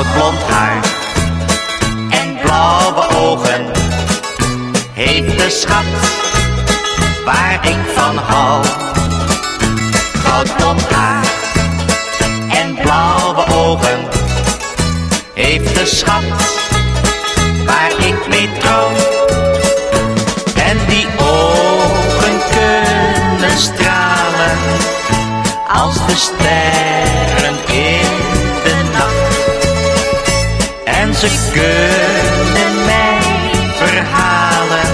Goudblond haar en blauwe ogen heeft de schat waar ik van hou. Goudblond haar en blauwe ogen heeft de schat waar ik mee trouw. En die ogen kunnen stralen als de ster. Ze kunnen mij verhalen.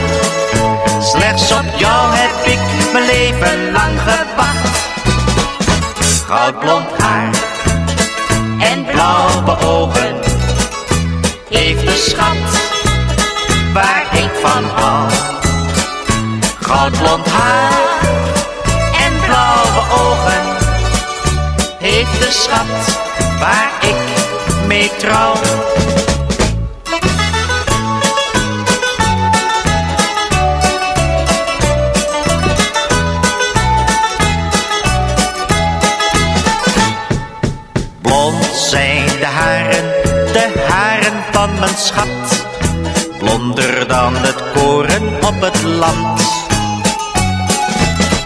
Slechts op jou heb ik mijn leven lang gewacht. Goudblond haar en blauwe ogen heeft de schat waar ik van hou. Goudblond haar en blauwe ogen heeft de schat waar ik mee trouw. Mijn schat. Blonder dan het koren op het land.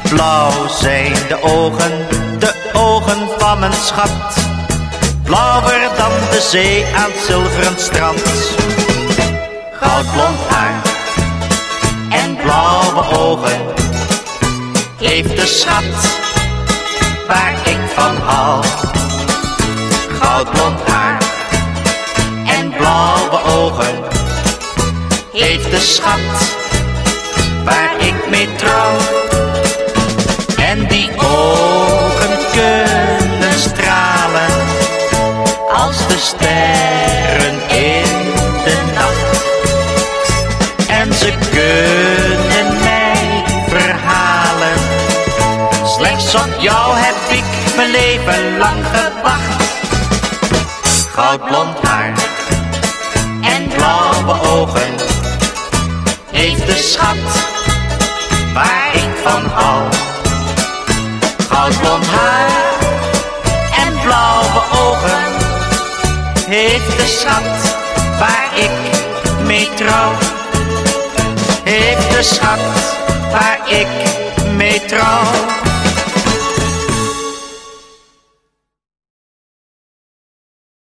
Blauw zijn de ogen, de ogen van mijn schat. Blauwer dan de zee aan het zilveren strand. Goudblond haar en blauwe ogen heeft de schat waar ik van hou. Goudblond haar heeft de schat waar ik mee trouw. En die ogen kunnen stralen als de sterren in de nacht. En ze kunnen mij verhalen. Slechts op jou heb ik mijn leven lang gewacht. Goudblond haar en blauwe ogen schat waar ik van hou. Goudblond haar en blauwe ogen heeft de schat waar ik mee trouw. Heeft de schat waar ik mee trouw.